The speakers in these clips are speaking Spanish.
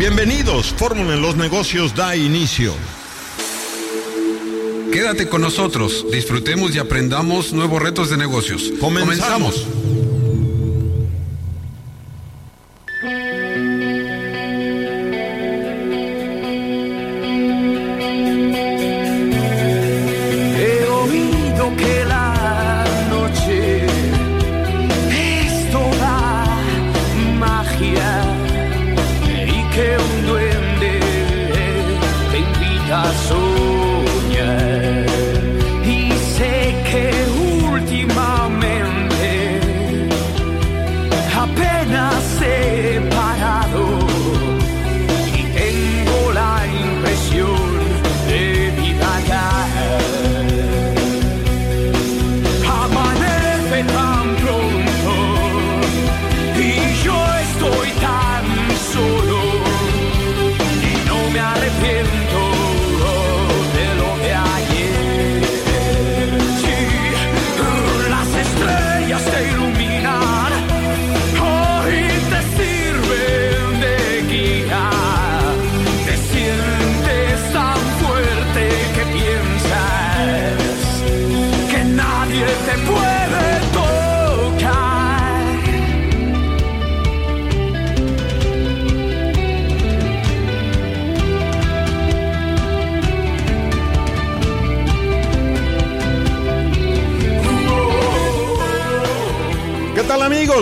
Bienvenidos, Fórmula en los negocios da inicio. Quédate con nosotros, disfrutemos y aprendamos nuevos retos de negocios. Comenzamos.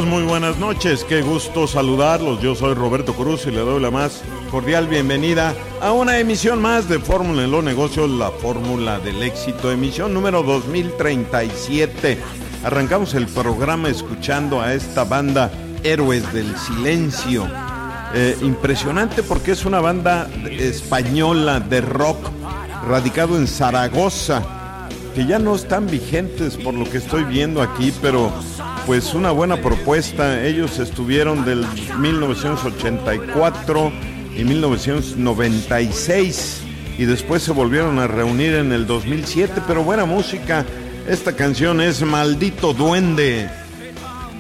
Muy buenas noches, qué gusto saludarlos. Yo soy Roberto Cruz y le doy la más cordial bienvenida a una emisión más de Fórmula en los negocios, la fórmula del éxito, emisión número 2037. Arrancamos el programa escuchando a esta banda Héroes del Silencio. Eh, impresionante porque es una banda española de rock radicado en Zaragoza, que ya no están vigentes por lo que estoy viendo aquí, pero pues una buena propuesta. Ellos estuvieron del 1984 y 1996 y después se volvieron a reunir en el 2007, pero buena música. Esta canción es Maldito Duende.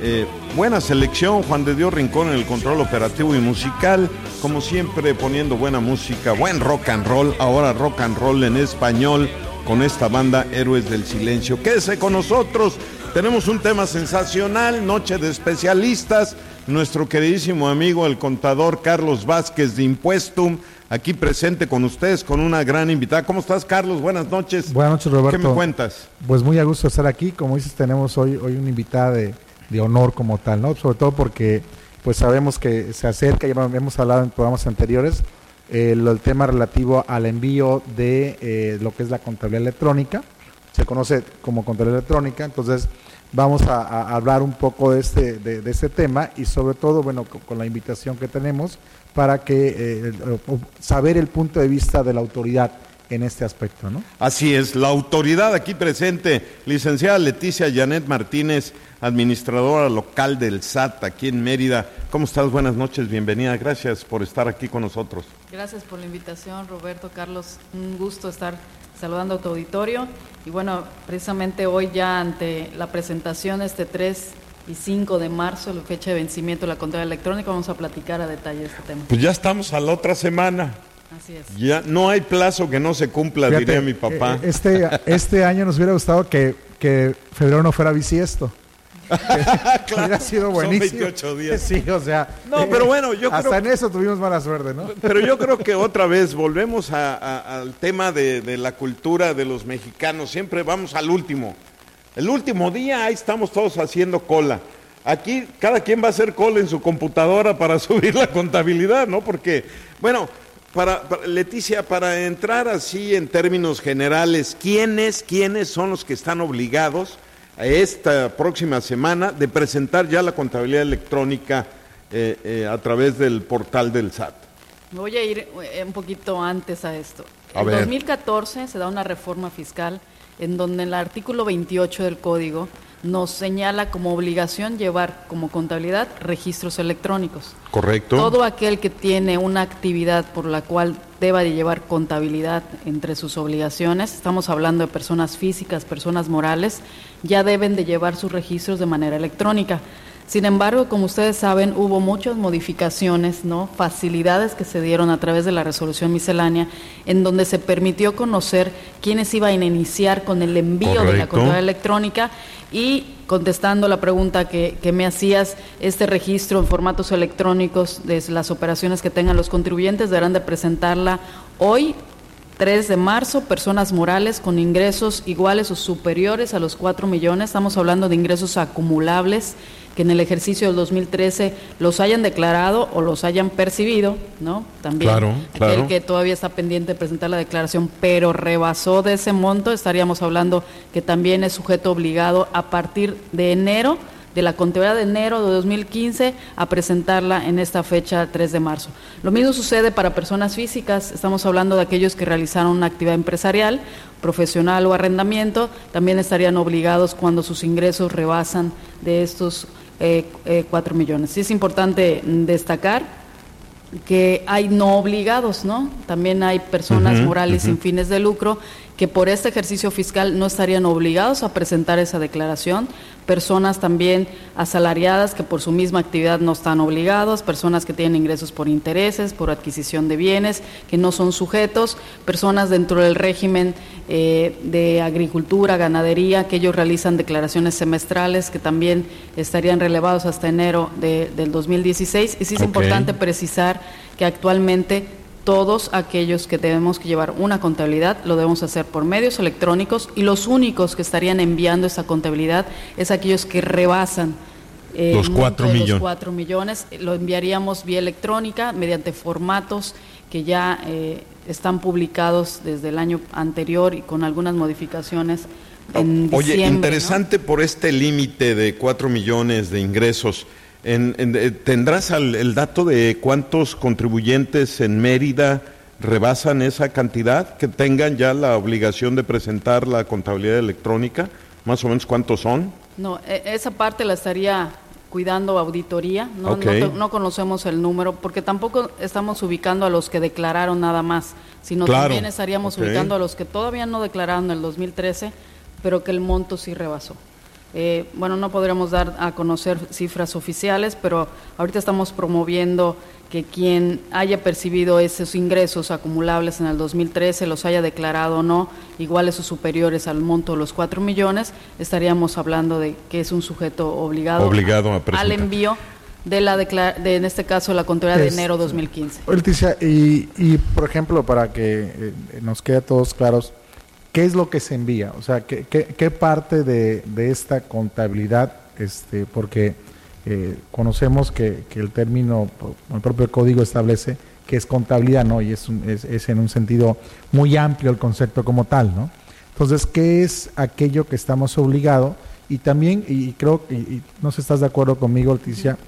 Eh, buena selección, Juan de Dios Rincón en el control operativo y musical, como siempre poniendo buena música, buen rock and roll, ahora rock and roll en español con esta banda Héroes del Silencio. Quédese con nosotros, tenemos un tema sensacional, noche de especialistas. Nuestro queridísimo amigo, el contador Carlos Vázquez de Impuestum, aquí presente con ustedes, con una gran invitada. ¿Cómo estás, Carlos? Buenas noches. Buenas noches, Roberto. ¿Qué me cuentas? Pues muy a gusto estar aquí. Como dices, tenemos hoy, hoy una invitada de, honor como tal, ¿no? Sobre todo porque pues sabemos que se acerca, ya hemos hablado en programas anteriores, el, tema relativo al envío de eh, lo que es la contabilidad electrónica se conoce como contabilidad electrónica, entonces vamos a, hablar un poco de este, de, este tema y sobre todo, bueno, con, la invitación que tenemos para que eh, saber el punto de vista de la autoridad en este aspecto, ¿no? Así es, la autoridad aquí presente, licenciada Leticia Janet Martínez, administradora local del SAT aquí en Mérida. ¿Cómo estás? Buenas noches, bienvenida. Gracias por estar aquí con nosotros. Gracias por la invitación, Roberto, Carlos. Un gusto estar saludando a tu auditorio. Y bueno, precisamente hoy ya ante la presentación este 3 y 5 de marzo, la fecha de vencimiento de la contabilidad electrónica, vamos a platicar a detalle de este tema. Pues ya estamos a la otra semana. Así es. Ya no hay plazo que no se cumpla, diría mi papá. Este, este año nos hubiera gustado que, que febrero no fuera bisiesto. claro, hubiera sido buenísimo. Son 28 días. Sí, o sea. No, pero bueno, yo hasta en eso tuvimos mala suerte, ¿no? Pero yo creo que otra vez volvemos al tema de, la cultura de los mexicanos. Siempre vamos al último. El último día, ahí estamos todos haciendo cola. Aquí cada quien va a hacer cola en su computadora para subir la contabilidad, ¿no? Porque, bueno, para, Leticia, para entrar así en términos generales, ¿quiénes, quiénes son los que están obligados? Esta próxima semana de presentar ya la contabilidad electrónica eh, eh, a través del portal del SAT. Voy a ir eh, un poquito antes a esto. en 2014 se da una reforma fiscal en donde el artículo 28 del código nos señala como obligación llevar como contabilidad registros electrónicos. Correcto. Todo aquel que tiene una actividad por la cual deba de llevar contabilidad entre sus obligaciones, estamos hablando de personas físicas, personas morales, ya deben de llevar sus registros de manera electrónica. Sin embargo, como ustedes saben, hubo muchas modificaciones, ¿no? facilidades que se dieron a través de la resolución miscelánea, en donde se permitió conocer quiénes iban a iniciar con el envío de la contabilidad electrónica y contestando la pregunta que, que, me hacías, este registro en formatos electrónicos de las operaciones que tengan los contribuyentes deberán de presentarla hoy 3 de marzo, personas morales con ingresos iguales o superiores a los 4 millones, estamos hablando de ingresos acumulables que en el ejercicio del 2013 los hayan declarado o los hayan percibido, ¿no? También claro, claro. el que todavía está pendiente de presentar la declaración, pero rebasó de ese monto, estaríamos hablando que también es sujeto obligado a partir de enero de la contabilidad de enero de 2015 a presentarla en esta fecha 3 de marzo. Lo mismo sucede para personas físicas, estamos hablando de aquellos que realizaron una actividad empresarial, profesional o arrendamiento, también estarían obligados cuando sus ingresos rebasan de estos eh, eh, 4 millones. Sí es importante destacar que hay no obligados, ¿no? También hay personas morales sin fines de lucro que por este ejercicio fiscal no estarían obligados a presentar esa declaración, personas también asalariadas que por su misma actividad no están obligados, personas que tienen ingresos por intereses, por adquisición de bienes, que no son sujetos, personas dentro del régimen eh, de agricultura, ganadería, que ellos realizan declaraciones semestrales que también estarían relevados hasta enero del 2016. Y sí es importante precisar que actualmente todos aquellos que tenemos que llevar una contabilidad lo debemos hacer por medios electrónicos y los únicos que estarían enviando esa contabilidad es aquellos que rebasan eh, los, cuatro millones. los millones. Lo enviaríamos vía electrónica mediante formatos que ya eh, están publicados desde el año anterior y con algunas modificaciones. En Oye, interesante por este límite de cuatro millones de ingresos. En, ¿Tendrás el dato de cuántos contribuyentes en Mérida rebasan esa cantidad, que tengan ya la obligación de presentar la contabilidad electrónica? ¿Más o menos cuántos son? No, e, esa parte la estaría cuidando auditoría, no, no, conocemos el número, porque tampoco estamos ubicando a los que declararon nada más, sino también estaríamos ubicando a los que todavía no declararon en el 2013, pero que el monto sí rebasó. Eh, bueno, no podríamos dar a conocer cifras oficiales, pero ahorita estamos promoviendo que quien haya percibido esos ingresos acumulables en el 2013, los haya declarado o no, iguales o superiores al monto de los 4 millones, estaríamos hablando de que es un sujeto obligado, obligado al envío de la de, en este caso la contabilidad de enero 2015. Leticia, y, y por ejemplo, para que eh, nos quede a todos claros, ¿qué es lo que se envía? O sea, ¿qué, qué, parte de, esta contabilidad? Este, porque eh, conocemos que, que, el término, el propio código establece que es contabilidad, ¿no? Y es, es, es, en un sentido muy amplio el concepto como tal, ¿no? Entonces, ¿qué es aquello que estamos obligados? Y también, y creo, y, no sé si estás de acuerdo conmigo, Leticia,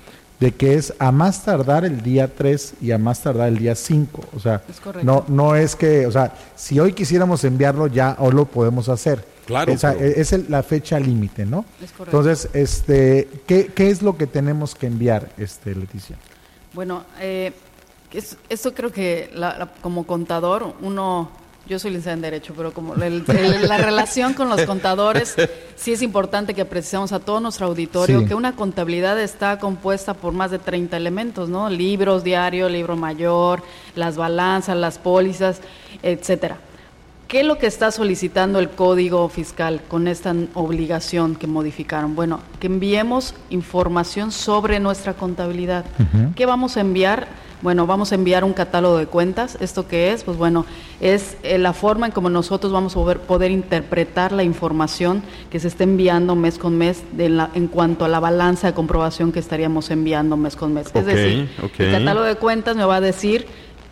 de que es a más tardar el día 3 y a más tardar el día 5. O sea, no, no es que, o sea, si hoy quisiéramos enviarlo ya hoy lo podemos hacer. Claro. Es la fecha límite, ¿no? Es Entonces, este, ¿qué, ¿qué, es lo que tenemos que enviar, este, Leticia? Bueno, eh, esto creo que como contador uno yo soy licenciada en Derecho, pero como la relación con los contadores, sí es importante que precisemos a todo nuestro auditorio que una contabilidad está compuesta por más de 30 elementos, ¿no? Libros, diario, libro mayor, las balanzas, las pólizas, etcétera. ¿Qué es lo que está solicitando el Código Fiscal con esta obligación que modificaron? Bueno, que enviemos información sobre nuestra contabilidad. ¿Qué vamos a enviar? Bueno, vamos a enviar un catálogo de cuentas. ¿Esto qué es? Pues bueno, es eh, la forma en como nosotros vamos a poder, interpretar la información que se está enviando mes con mes en cuanto a la balanza de comprobación que estaríamos enviando mes con mes. es decir, el catálogo de cuentas me va a decir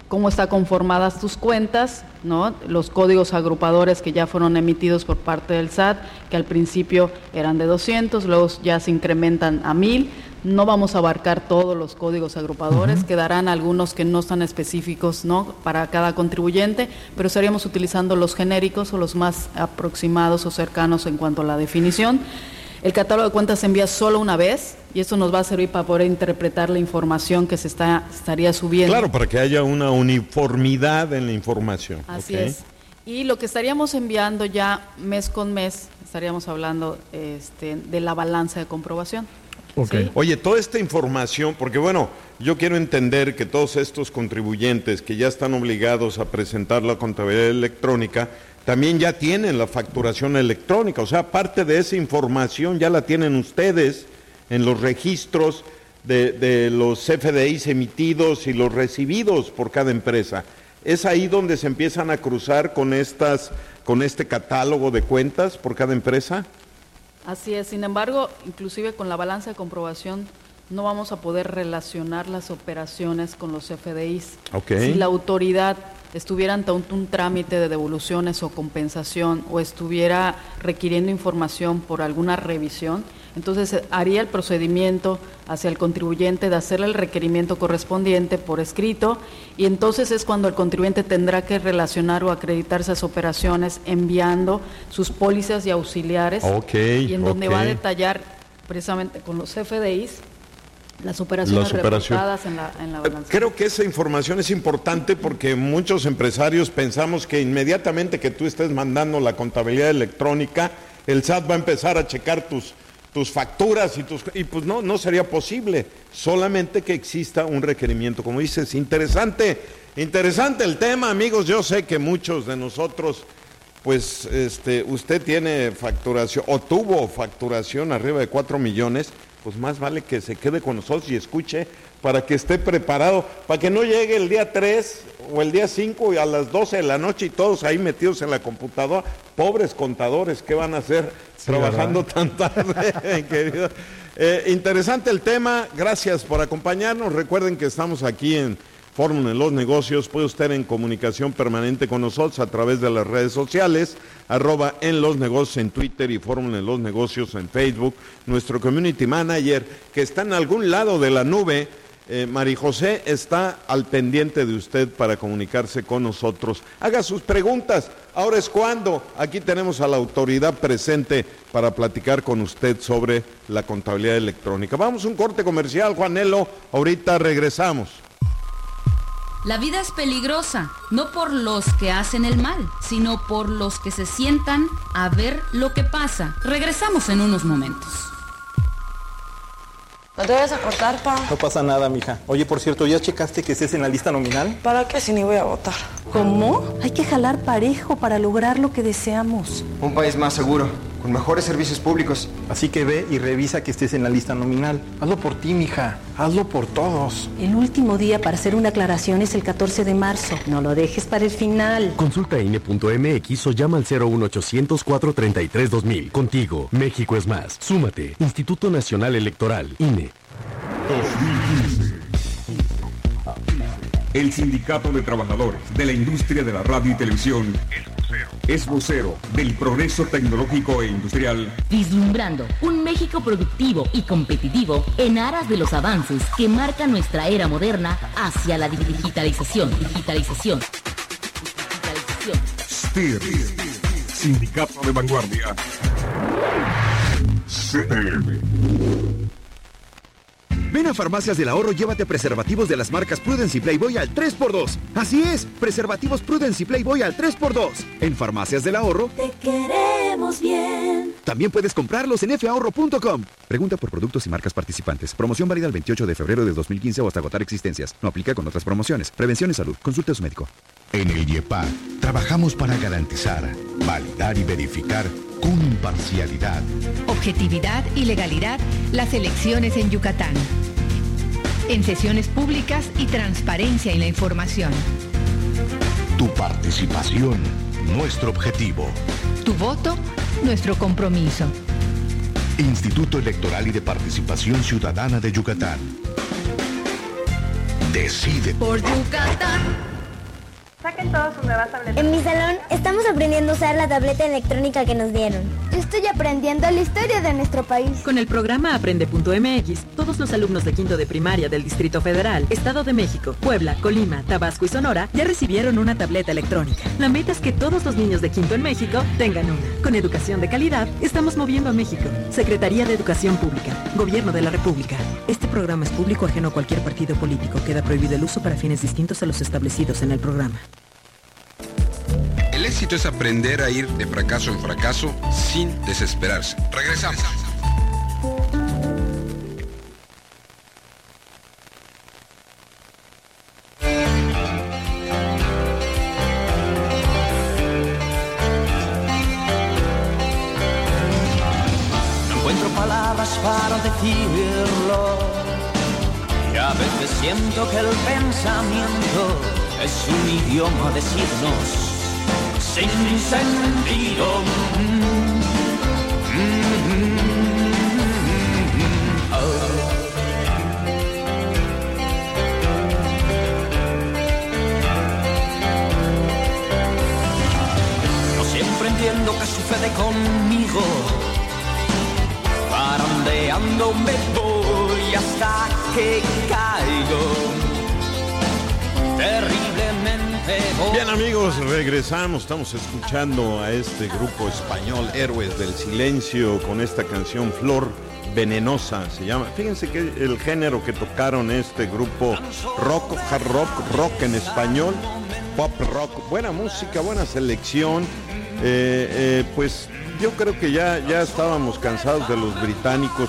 cómo están conformadas tus cuentas, ¿no? los códigos agrupadores que ya fueron emitidos por parte del SAT, que al principio eran de 200, luego ya se incrementan a 1000 no vamos a abarcar todos los códigos agrupadores, quedarán algunos que no están específicos ¿no? para cada contribuyente, pero estaríamos utilizando los genéricos o los más aproximados o cercanos en cuanto a la definición. El catálogo de cuentas se envía solo una vez y esto nos va a servir para poder interpretar la información que se está, estaría subiendo. Claro, para que haya una uniformidad en la información. Así es. Y lo que estaríamos enviando ya mes con mes, estaríamos hablando este, de la balanza de comprobación. Sí. Oye, toda esta información, porque bueno, yo quiero entender que todos estos contribuyentes que ya están obligados a presentar la contabilidad electrónica, también ya tienen la facturación electrónica, o sea, parte de esa información ya la tienen ustedes en los registros de, de los FDIs emitidos y los recibidos por cada empresa. Es ahí donde se empiezan a cruzar con estas, con este catálogo de cuentas por cada empresa. Así es, sin embargo, inclusive con la balanza de comprobación no vamos a poder relacionar las operaciones con los FDIs. Ok. Si la autoridad estuviera ante un, un trámite de devoluciones o compensación o estuviera requiriendo información por alguna revisión, entonces eh, haría el procedimiento hacia el contribuyente de hacerle el requerimiento correspondiente por escrito y entonces es cuando el contribuyente tendrá que relacionar o acreditar esas operaciones enviando sus pólizas y auxiliares y en donde va a detallar precisamente con los FDIs las operaciones Las operaciones. reportadas en la, en la balanza. Creo que esa información es importante porque muchos empresarios pensamos que inmediatamente que tú estés mandando la contabilidad electrónica, el SAT va a empezar a checar tus, tus facturas y tus y pues no, no sería posible, solamente que exista un requerimiento. Como dices, interesante, interesante el tema, amigos. Yo sé que muchos de nosotros, pues este, usted tiene facturación o tuvo facturación arriba de 4 millones, pues más vale que se quede con nosotros y escuche para que esté preparado, para que no llegue el día 3 o el día 5 y a las 12 de la noche y todos ahí metidos en la computadora. Pobres contadores, ¿qué van a hacer trabajando tan tarde, querido? Eh, interesante el tema, gracias por acompañarnos. Recuerden que estamos aquí en Fórmula en los Negocios. Puede usted en comunicación permanente con nosotros a través de las redes sociales, arroba en los negocios en Twitter y Fórmula en los Negocios en Facebook. Nuestro community manager, que está en algún lado de la nube, eh, Mari José, está al pendiente de usted para comunicarse con nosotros. Haga sus preguntas. Ahora es cuando. Aquí tenemos a la autoridad presente para platicar con usted sobre la contabilidad electrónica. Vamos a un corte comercial, Juanelo. Ahorita regresamos. La vida es peligrosa, no por los que hacen el mal, sino por los que se sientan a ver lo que pasa. Regresamos en unos momentos. No te vayas a cortar, pa. No pasa nada, mija. Oye, por cierto, ¿ya checaste que estés en la lista nominal? ¿Para qué si ni voy a votar? ¿Cómo? Hay que jalar parejo para lograr lo que deseamos. Un país más seguro, con mejores servicios públicos. Así que ve y revisa que estés en la lista nominal. Hazlo por ti, mija. Hazlo por todos. El último día para hacer una aclaración es el 14 de marzo. No lo dejes para el final. Consulta INE.mx o llama al 01800 433 2000. Contigo, México es más. Súmate. Instituto Nacional Electoral, INE. 2015. El Sindicato de Trabajadores de la Industria de la Radio y Televisión es vocero del progreso tecnológico e industrial Vislumbrando un México productivo y competitivo en aras de los avances que marca nuestra era moderna hacia la digitalización. Digitalización. Digitalización. STIR, Sindicato de Vanguardia. CTM. Ven a Farmacias del Ahorro, llévate preservativos de las marcas Prudence y Playboy al 3x2. Así es, preservativos Prudence y Playboy al 3x2. En Farmacias del Ahorro, Te queremos bien. también puedes comprarlos en fahorro.com. Pregunta por productos y marcas participantes. Promoción válida el 28 de febrero de 2015 o hasta agotar existencias. No aplica con otras promociones. Prevención y salud. Consulte a su médico. En el IEPAC trabajamos para garantizar, validar y verificar con imparcialidad. Objetividad y legalidad las elecciones en Yucatán. En sesiones públicas y transparencia en la información. Tu participación, nuestro objetivo. Tu voto, nuestro compromiso. Instituto Electoral y de Participación Ciudadana de Yucatán. Decide. Por Yucatán. Saquen todas sus nuevas tabletas. En mi salón estamos aprendiendo a usar la tableta electrónica que nos dieron. Yo estoy aprendiendo la historia de nuestro país. Con el programa Aprende.mx, todos los alumnos de quinto de primaria del Distrito Federal, Estado de México, Puebla, Colima, Tabasco y Sonora ya recibieron una tableta electrónica. La meta es que todos los niños de quinto en México tengan una. Con educación de calidad, estamos moviendo a México. Secretaría de Educación Pública, Gobierno de la República. Este programa es público ajeno a cualquier partido político. Queda prohibido el uso para fines distintos a los establecidos en el programa éxito es aprender a ir de fracaso en fracaso sin desesperarse. Regresamos. No encuentro palabras para decirlo. Y a veces siento que el pensamiento es un idioma de signos sin sentido. No siempre entiendo qué sucede conmigo. Parandeando me voy hasta que caigo. Terriblemente voy. Bien amigos, regresamos, estamos escuchando a este grupo español Héroes del Silencio con esta canción Flor Venenosa se llama. Fíjense que el género que tocaron este grupo rock, hard rock, rock en español, pop rock, buena música, buena selección. Eh, eh, pues yo creo que ya, ya estábamos cansados de los británicos,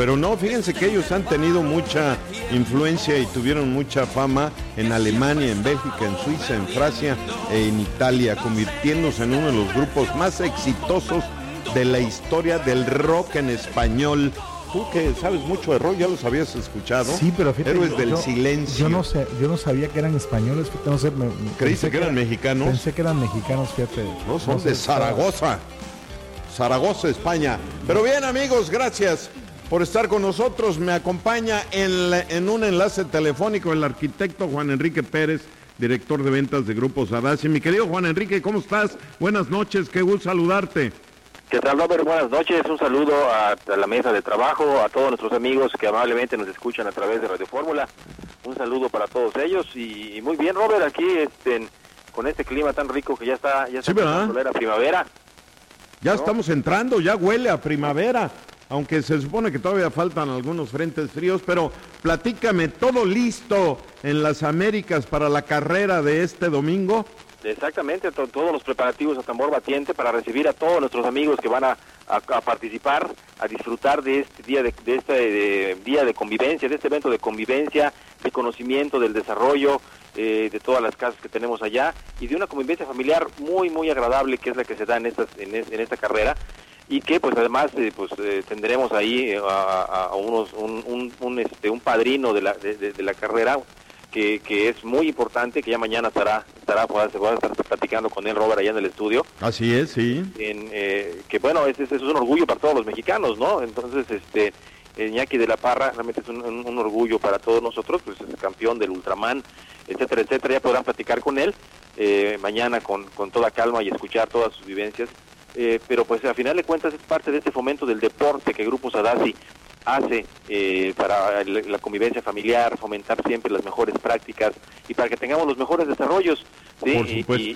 pero no, fíjense que ellos han tenido mucha influencia y tuvieron mucha fama en Alemania, en Bélgica, en Suiza, en Francia e en Italia, convirtiéndose en uno de los grupos más exitosos de la historia del rock en español. Tú que sabes mucho de rock, ya los habías escuchado. Sí, pero fíjate, Héroes yo- del yo- silencio. Yo no sé, yo no sabía que eran españoles, fíjate, no sé, me- ¿Creíste que eran mexicanos? Pensé que eran mexicanos, fíjate. No, son de Zaragoza. Zaragoza, España. Pero bien, amigos, gracias por estar con nosotros. Me acompaña en, la- en un enlace telefónico el arquitecto Juan Enrique Pérez, director de ventas de Grupo Sadasi. Mi querido Juan Enrique, ¿cómo estás? Buenas noches, qué gusto saludarte. ¿Qué tal, Robert? Buenas noches. Un saludo a, a la mesa de trabajo, a todos nuestros amigos que amablemente nos escuchan a través de Radio Fórmula. Un saludo para todos ellos. Y, y muy bien, Robert, aquí este, con este clima tan rico que ya está, ya está Sí, a primavera. Ya estamos entrando, ya huele a primavera, aunque se supone que todavía faltan algunos frentes fríos, pero platícame, ¿todo listo en las Américas para la carrera de este domingo? Exactamente, to- todos los preparativos a tambor batiente para recibir a todos nuestros amigos que van a, participar, a disfrutar de este día de, de este de- día de convivencia, de este evento de convivencia, de conocimiento del desarrollo eh, de todas las casas que tenemos allá y de una convivencia familiar muy muy agradable que es la que se da en esta carrera y que pues además eh, pues eh, tendremos ahí eh, a, unos un, un, un, este un padrino de la de- de- de la carrera que, que es muy importante, que ya mañana estará, estará se va a estar platicando con él, Robert, allá en el estudio, Así es, sí. en, eh, que bueno, es, es, es un orgullo para todos los mexicanos, ¿no? Entonces, este, Iñaki de la Parra realmente es un, un- un orgullo para todos nosotros, pues es campeón del Ultraman, etcétera, etcétera, ya podrán platicar con él eh, mañana con, con toda calma y escuchar todas sus vivencias, eh, pero pues a final de cuentas es parte de este fomento del deporte que Grupo Sadasi hace eh, para la convivencia familiar, fomentar siempre las mejores prácticas y para que tengamos los mejores desarrollos.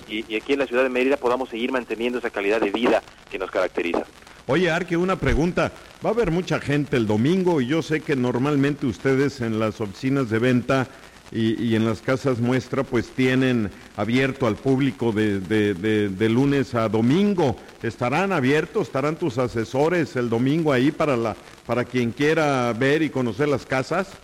y- y aquí en la ciudad de Mérida podamos seguir manteniendo esa calidad de vida que nos caracteriza. Oye, Arque, una pregunta. Va a haber mucha gente el domingo y yo sé que normalmente ustedes en las oficinas de venta y, y en las casas muestra pues tienen abierto al público de, de- de- de lunes a domingo. ¿Estarán abiertos? ¿Estarán tus asesores el domingo ahí para, la, para quien quiera ver y conocer las casas?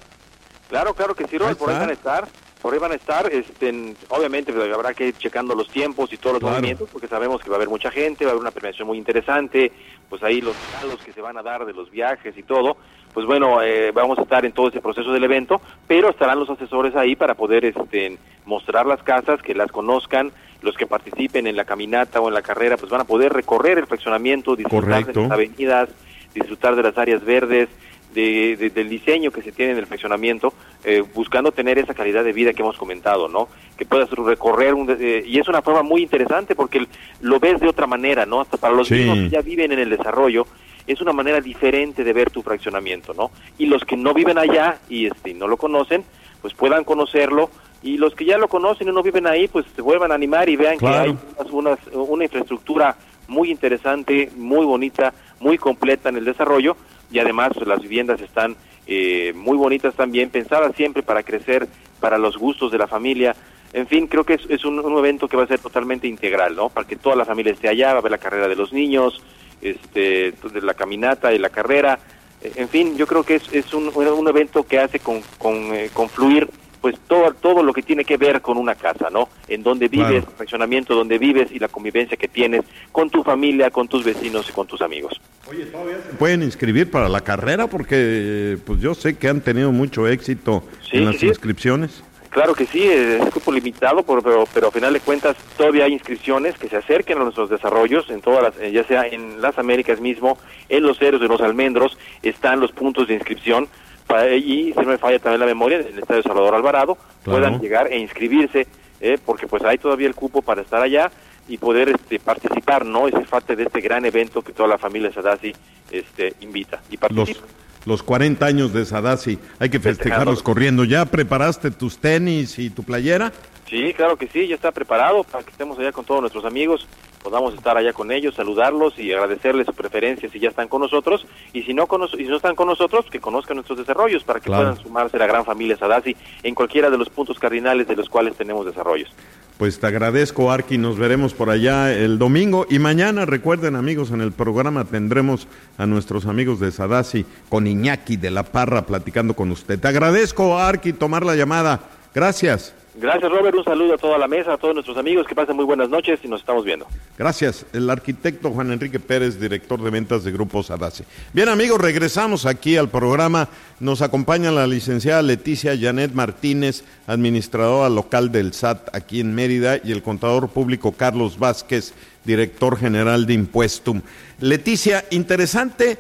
Claro, claro que sí, Robert, por ahí van a estar. Por ahí van a estar, este, en- obviamente pues, habrá que ir checando los tiempos y todos los Claro. movimientos, porque sabemos que va a haber mucha gente, va a haber una premiación muy interesante, pues ahí los regalos que se van a dar de los viajes y todo, pues bueno, eh, vamos a estar en todo ese proceso del evento, pero estarán los asesores ahí para poder este, mostrar las casas, que las conozcan, los que participen en la caminata o en la carrera, pues van a poder recorrer el fraccionamiento, disfrutar Correcto. de las avenidas, disfrutar de las áreas verdes, de- de- del diseño que se tiene en el fraccionamiento, eh, buscando tener esa calidad de vida que hemos comentado, ¿no? Que puedas recorrer, un, eh, y es una forma muy interesante porque lo ves de otra manera, ¿no? Hasta para los Sí. mismos que ya viven en el desarrollo, es una manera diferente de ver tu fraccionamiento, ¿no? Y los que no viven allá y este, no lo conocen, pues puedan conocerlo, y los que ya lo conocen y no viven ahí, pues se vuelvan a animar y vean Claro. que hay unas- unas- una infraestructura muy interesante, muy bonita, muy completa en el desarrollo y además pues, las viviendas están eh, muy bonitas también, pensadas siempre para crecer, para los gustos de la familia. En fin, creo que es, es un, un evento que va a ser totalmente integral, ¿no? Para que toda la familia esté allá, va a ver la carrera de los niños, este, de la caminata y la carrera. Eh, En fin, yo creo que es, es un, un evento que hace con, con, eh, confluir pues todo, todo lo que tiene que ver con una casa, ¿no? En donde vives, Claro. el fraccionamiento donde vives y la convivencia que tienes con tu familia, con tus vecinos y con tus amigos. Oye, todavía se pueden inscribir para la carrera porque pues yo sé que han tenido mucho éxito Sí, en las sí. inscripciones. Claro que sí, es cupo limitado, pero, pero a final de cuentas todavía hay inscripciones que se acerquen a nuestros desarrollos, en todas las, eh, ya sea en las Américas mismo, en los ceros de los almendros, están los puntos de inscripción, para, y si no me falla también la memoria, en el Estadio Salvador Alvarado, Claro. puedan llegar e inscribirse, eh, porque pues hay todavía el cupo para estar allá y poder este, participar, ¿no? Es parte de este gran evento que toda la familia Sadasi este, invita y participa. los 40 años de Sadasi, hay que festejarlos corriendo. ¿Ya preparaste tus tenis y tu playera? Sí, claro que sí, ya está preparado para que estemos allá con todos nuestros amigos, podamos estar allá con ellos, saludarlos y agradecerles su preferencia si ya están con nosotros y si no con y si no están con nosotros, que conozcan nuestros desarrollos para que Claro. puedan sumarse a la gran familia Sadasi en cualquiera de los puntos cardinales de los cuales tenemos desarrollos. Pues te agradezco, Arqui. Nos veremos por allá el domingo. Y mañana, recuerden, amigos, en el programa tendremos a nuestros amigos de Sadasi con Iñaki de la Parra platicando con usted. Te agradezco, Arqui, tomar la llamada. Gracias. Gracias Robert, un saludo a toda la mesa, a todos nuestros amigos, que pasen muy buenas noches y nos estamos viendo. Gracias. El arquitecto Juan Enrique Pérez, director de ventas de Grupo Sadasi. Bien, amigos, regresamos aquí al programa. Nos acompaña la licenciada Leticia Janet Martínez, administradora local del SAT aquí en Mérida, y el contador público Carlos Vázquez, director general de Impuestum. Leticia, interesante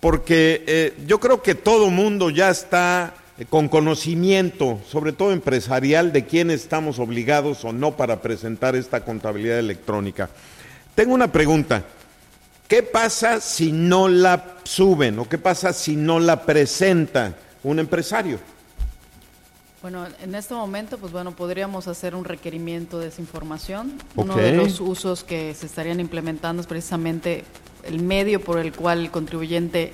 porque eh, yo creo que todo mundo ya está con conocimiento, sobre todo empresarial, de quién estamos obligados o no para presentar esta contabilidad electrónica. Tengo una pregunta. ¿Qué pasa si no la suben o qué pasa si no la presenta un empresario? Bueno, en este momento, pues bueno, podríamos hacer un requerimiento de esa información. Uno de los usos que se estarían implementando es precisamente el medio por el cual el contribuyente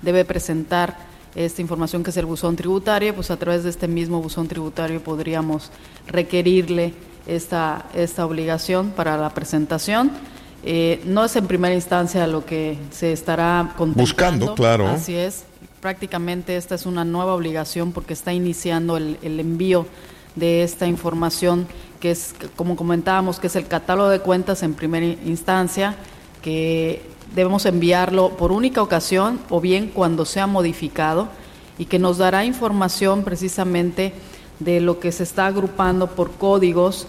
debe presentar esta información que es el buzón tributario, pues a través de este mismo buzón tributario podríamos requerirle esta, esta obligación para la presentación. Eh, no es en primera instancia lo que se estará. Buscando, claro. Así es. Prácticamente esta es una nueva obligación porque está iniciando el, el envío de esta información que es, como comentábamos, que es el catálogo de cuentas en primera instancia, que debemos enviarlo por única ocasión o bien cuando sea modificado y que nos dará información precisamente de lo que se está agrupando por códigos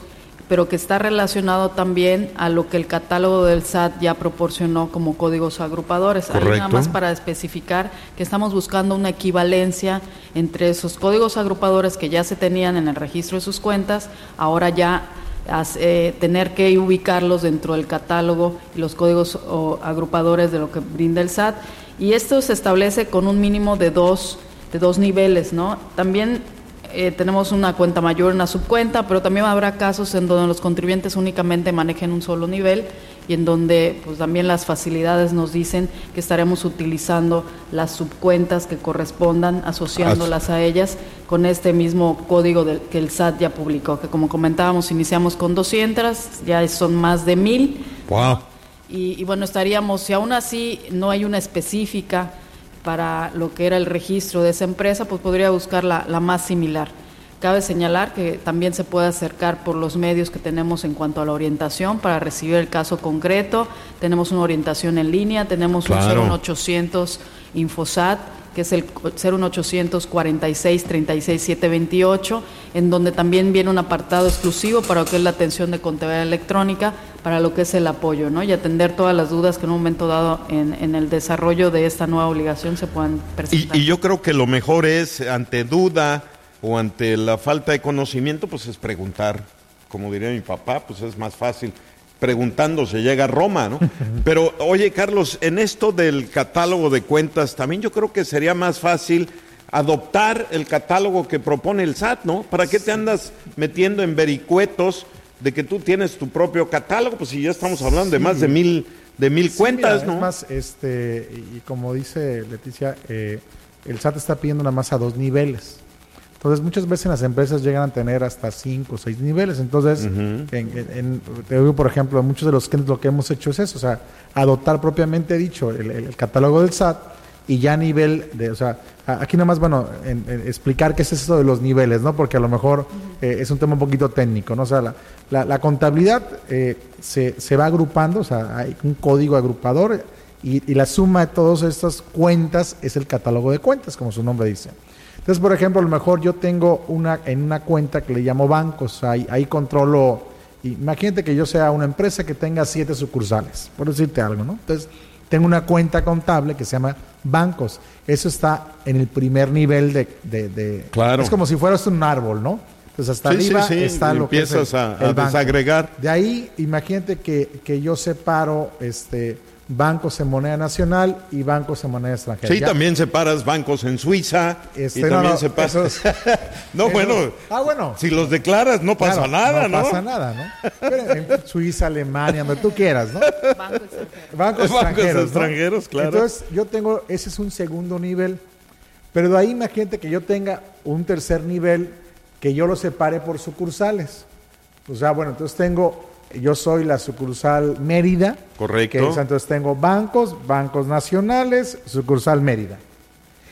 pero que está relacionado también a lo que el catálogo del SAT ya proporcionó como códigos agrupadores. Ahí nada más para especificar que estamos buscando una equivalencia entre esos códigos agrupadores que ya se tenían en el registro de sus cuentas, ahora ya eh, tener que ubicarlos dentro del catálogo y los códigos o, agrupadores de lo que brinda el SAT. Y esto se establece con un mínimo de dos, de dos niveles, ¿no? También eh, tenemos una cuenta mayor, una subcuenta, pero también habrá casos en donde los contribuyentes únicamente manejen un solo nivel y en donde pues también las facilidades nos dicen que estaremos utilizando las subcuentas que correspondan, asociándolas a ellas con este mismo código del, que el SAT ya publicó, que como comentábamos iniciamos con 200, ya son más de mil. Wow. Y, y bueno, estaríamos, si aún así no hay una específica para lo que era el registro de esa empresa, pues podría buscar la, la más similar. Cabe señalar que también se puede acercar por los medios que tenemos en cuanto a la orientación para recibir el caso concreto. Tenemos una orientación en línea, tenemos Claro. un 01800 Infosat, que es el 01800 46 36 728, en donde también viene un apartado exclusivo para lo que es la atención de contabilidad electrónica, para lo que es el apoyo, ¿no? Y atender todas las dudas que en un momento dado en, en el desarrollo de esta nueva obligación se puedan Y, presentar. y yo creo que lo mejor es, ante duda o ante la falta de conocimiento, pues es preguntar. Como diría mi papá, pues es más fácil. Preguntando se llega a Roma, ¿no? Pero, oye, Carlos, en esto del catálogo de cuentas, también yo creo que sería más fácil adoptar el catálogo que propone el SAT, ¿no? ¿Para qué te andas metiendo en vericuetos de que tú tienes tu propio catálogo? Pues si ya estamos hablando de más de mil, de mil Sí, cuentas, mira, ¿no? Es más, este, y y como dice Leticia, eh, el SAT está pidiendo nada más a dos niveles. Entonces, muchas veces las empresas llegan a tener hasta cinco o seis niveles. Entonces, en- en- en- te digo, por ejemplo, muchos de los clientes lo que hemos hecho es eso, o sea, adoptar propiamente dicho el, catálogo del SAT y ya a nivel de, o sea, aquí nada más, bueno, en- en explicar qué es eso de los niveles, ¿no? Porque a lo mejor eh, es un tema un poquito técnico, ¿no? O sea, la, la- la contabilidad eh, se, se va agrupando, o sea, hay un código agrupador Y, y la suma de todas estas cuentas es el catálogo de cuentas, como su nombre dice. Entonces, por ejemplo, a lo mejor yo tengo una en una cuenta que le llamo bancos, ahí, ahí controlo, imagínate que yo sea una empresa que tenga siete sucursales, por decirte algo, ¿no? Entonces, tengo una cuenta contable que se llama bancos. Eso está en el primer nivel de... de, de- Claro. Es como si fueras un árbol, ¿no? Entonces, hasta Sí, arriba sí, está lo que es el- a- el a desagregar. De ahí, imagínate que, que yo separo este, bancos en moneda nacional y bancos en moneda extranjera. Sí, Ya- también separas bancos en Suiza Este, y no, también no, separas... no, bueno, Ah, bueno. si los declaras no pasa Claro, nada, ¿no? No pasa nada, ¿no? Pero en Suiza, Alemania, donde tú quieras, ¿no? Bancos Bancos extranjeros. ¿no? extranjeros, claro. Entonces, yo tengo, ese es un segundo nivel. Pero de ahí imagínate que yo tenga un tercer nivel que yo lo separe por sucursales. O sea, bueno, entonces tengo, yo soy la sucursal Mérida. Correcto. que es- entonces tengo bancos, bancos nacionales, sucursal Mérida.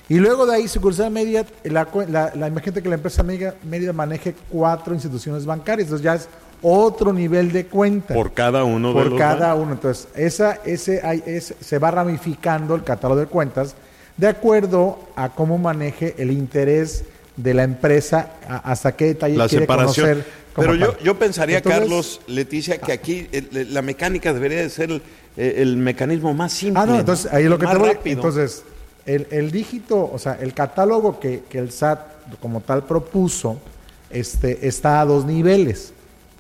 Y luego de ahí, sucursal Mérida, la, la, la- imagínate que la empresa Mérida, Mérida maneje cuatro instituciones bancarias. Entonces ya es otro nivel de cuenta. Por cada uno de Por los cada bancos. uno. Entonces, esa, ese, es- se va ramificando el catálogo de cuentas de acuerdo a cómo maneje el interés de la empresa, a- hasta qué detalle la quiere separación. conocer. Pero yo, yo pensaría, Entonces, Carlos, Leticia, que aquí el- la mecánica debería de ser el, eh, el mecanismo más simple. Ah, no, entonces ahí es lo que te voy. rápido. Entonces, el, el dígito, o sea, el catálogo que, que el SAT como tal propuso, este, está a dos niveles.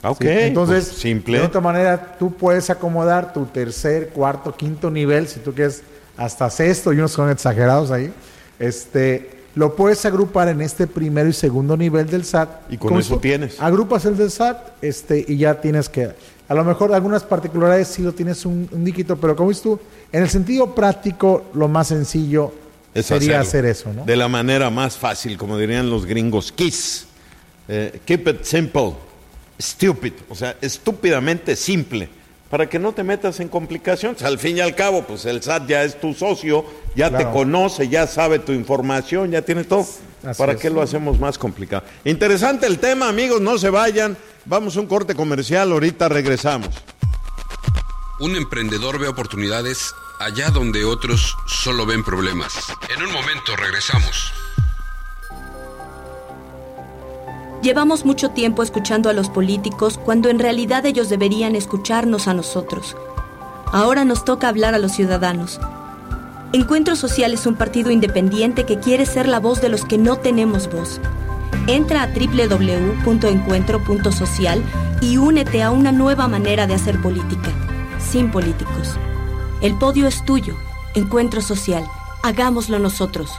Ah, ok, ¿sí? Entonces, pues, simple. de otra manera, tú puedes acomodar tu tercer, cuarto, quinto nivel, si tú quieres, hasta sexto, y unos son exagerados ahí. Este, lo puedes agrupar en este primero y segundo nivel del SAT. Y con eso tienes. Agrupas el del SAT este, y ya tienes que. A lo mejor algunas particularidades sí lo tienes un, un dígito, pero como dices tú, en el sentido práctico, lo más sencillo Es sería hacer eso, ¿no? De la manera más fácil, como dirían los gringos, KISS. Eh, keep it simple, stupid, o sea, estúpidamente simple, para que no te metas en complicaciones. Al fin y al cabo, pues el SAT ya es tu socio, ya Claro. te conoce, ya sabe tu información, ya tiene todo. Así ¿Para es. qué lo hacemos más complicado? Interesante el tema, amigos, no se vayan. Vamos a un corte comercial, ahorita regresamos. Un emprendedor ve oportunidades allá donde otros solo ven problemas. En un momento regresamos. Llevamos mucho tiempo escuchando a los políticos cuando en realidad ellos deberían escucharnos a nosotros. Ahora nos toca hablar a los ciudadanos. Encuentro Social es un partido independiente que quiere ser la voz de los que no tenemos voz. Entra a www.encuentro.social y únete a una nueva manera de hacer política, sin políticos. El podio es tuyo. Encuentro Social. Hagámoslo nosotros.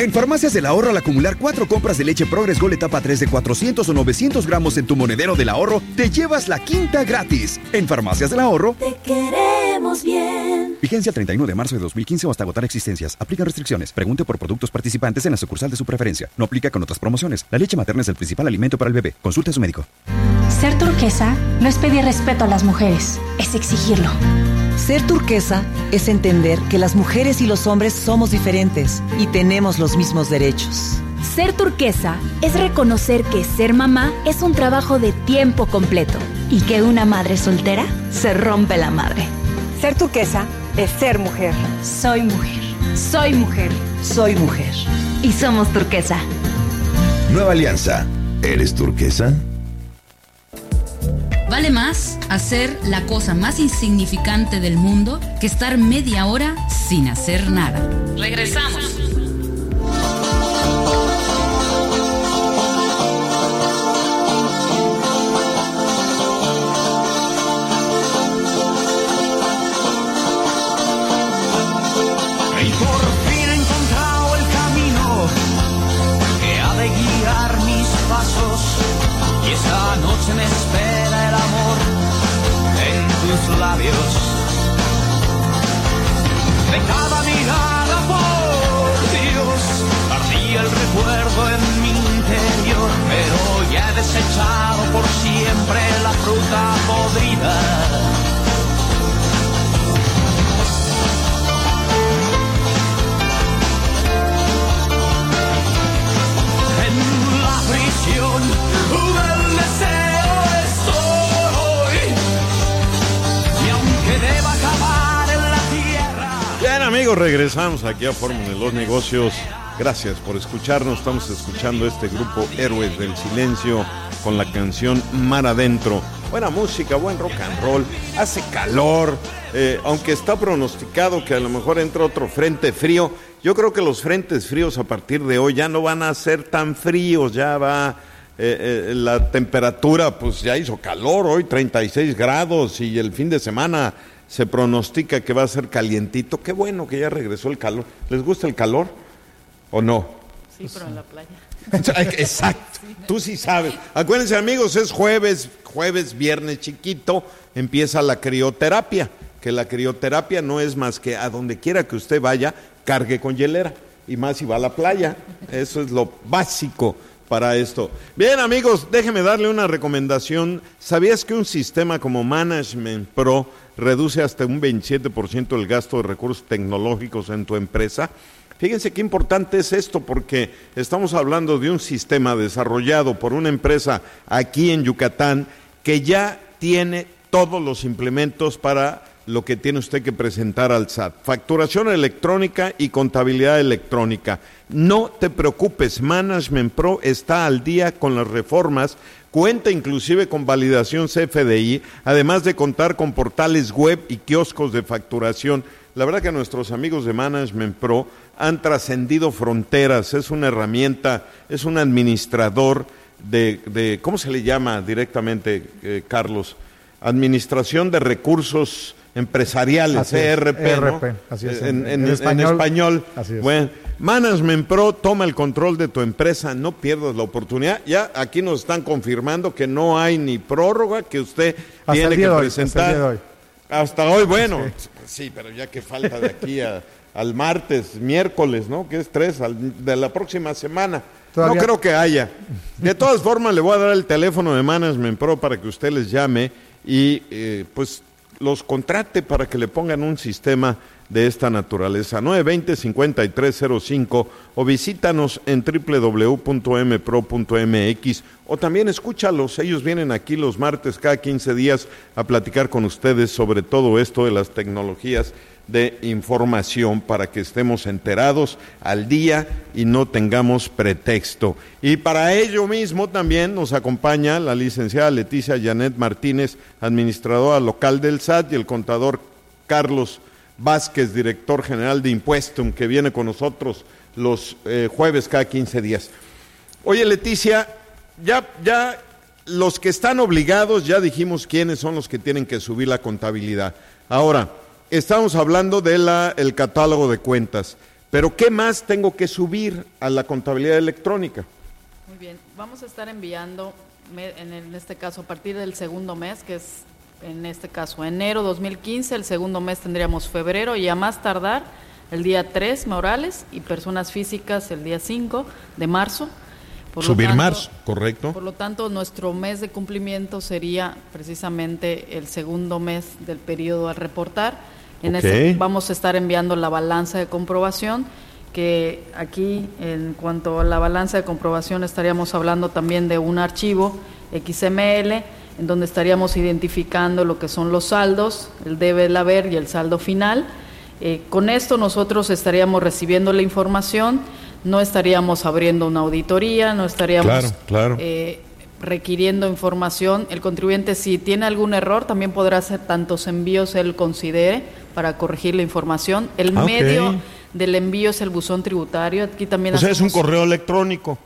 En Farmacias del Ahorro, al acumular cuatro compras de leche Progress Gold etapa 3 de 400 o 900 gramos en tu monedero del ahorro, te llevas la quinta gratis. En Farmacias del Ahorro, Te queremos bien. vigencia el 31 de marzo de 2015 o hasta agotar existencias. Aplican restricciones. Pregunte por productos participantes en la sucursal de su preferencia. No aplica con otras promociones. La leche materna es el principal alimento para el bebé. Consulte a su médico. Ser turquesa no es pedir respeto a las mujeres, es exigirlo. Ser turquesa es entender que las mujeres y los hombres somos diferentes y tenemos los mismos derechos. Ser turquesa es reconocer que ser mamá es un trabajo de tiempo completo y que una madre soltera se rompe la madre. Ser turquesa es ser mujer. Soy mujer, soy mujer Soy mujer. y somos turquesa. Nueva Alianza. ¿Eres turquesa? Vale más hacer la cosa más insignificante del mundo que estar media hora sin hacer nada. Regresamos. Pasos. Y esta noche me espera el amor en tus labios. De cada mirada, por Dios, ardía el recuerdo en mi interior. Pero ya he desechado por siempre la fruta podrida. en la prisión amigos, regresamos aquí a Fórmula de los Negocios. Gracias por escucharnos. Estamos escuchando este grupo Héroes del Silencio con la canción Mar Adentro. Buena música, buen rock and roll. Hace calor, eh, aunque está pronosticado que a lo mejor entra otro frente frío. Yo creo que los frentes fríos a partir de hoy ya no van a ser tan fríos, ya va eh, eh, la temperatura, pues ya hizo calor hoy, 36 grados y el fin de semana se pronostica que va a ser calientito. Qué bueno que ya regresó el calor. ¿Les gusta el calor o no? Sí, pero en la playa. Exacto, tú sí sabes. Acuérdense amigos, es jueves, jueves, viernes chiquito, empieza la crioterapia, que la crioterapia no es más que a donde quiera que usted vaya, cargue con hielera, y más si va a la playa, eso es lo básico para esto. Bien amigos, déjeme darle una recomendación. ¿Sabías que un sistema como Management Pro reduce hasta un 27% el gasto de recursos tecnológicos en tu empresa? Fíjense qué importante es esto porque estamos hablando de un sistema desarrollado por una empresa aquí en Yucatán que ya tiene todos los implementos para lo que tiene usted que presentar al SAT. Facturación electrónica y contabilidad electrónica. No te preocupes, Management Pro está al día con las reformas, cuenta inclusive con validación CFDI, además de contar con portales web y kioscos de facturación. La verdad que nuestros amigos de Management Pro han trascendido fronteras, es una herramienta, es un administrador de, ¿cómo se le llama directamente, eh, Carlos? Administración de recursos empresariales, ERP, ¿no? ERP, así es, En, en- en- español. español. Así es. Bueno, Management Pro toma el control de tu empresa, no pierdas la oportunidad. Ya aquí nos están confirmando que no hay ni prórroga, que usted Hasta tiene que hoy, hasta presentar. de hoy. Hasta hoy, bueno, sí, pero ya que falta de aquí a- al martes, miércoles, ¿no? Que es tres, al- de la próxima semana. Todavía- No creo que haya. De todas formas, le voy a dar el teléfono de Management Pro para que usted les llame y eh, pues los contrate para que le pongan un sistema de esta naturaleza. 920-5305 o visítanos en www.mpro.mx o también escúchalos. Ellos vienen aquí los martes cada 15 días a platicar con ustedes sobre todo esto de las tecnologías de información para que estemos enterados al día y no tengamos pretexto. Y para ello mismo también nos acompaña la licenciada Leticia Janet Martínez, administradora local del SAT, y el contador Carlos Vázquez, director general de Impuestum, que viene con nosotros los eh, jueves cada 15 días. Oye, Leticia, ya, ya los que están obligados, ya dijimos quiénes son los que tienen que subir la contabilidad. Ahora, estamos hablando del el catálogo de cuentas, pero ¿qué más tengo que subir a la contabilidad electrónica? Muy bien, vamos a estar enviando, en, este caso, a partir del segundo mes, que es en este caso enero 2015, el segundo mes tendríamos febrero y a más tardar el día 3 morales y personas físicas el día 5 de marzo. Por subir tanto- marzo, correcto. Por lo tanto, nuestro mes de cumplimiento sería precisamente el segundo mes del periodo al reportar. En ese vamos a estar enviando la balanza de comprobación, que aquí en cuanto a la balanza de comprobación estaríamos hablando también de un archivo XML en donde estaríamos identificando lo que son los saldos, el debe, el haber y el saldo final. Eh, con esto nosotros estaríamos recibiendo la información, no estaríamos abriendo una auditoría, no estaríamos Claro, claro. eh, requiriendo información. El contribuyente, si tiene algún error, también podrá hacer tantos envíos él considere para corregir la información. El Ah, medio del envío es el buzón tributario. Aquí también O sea, es un correo electrónico.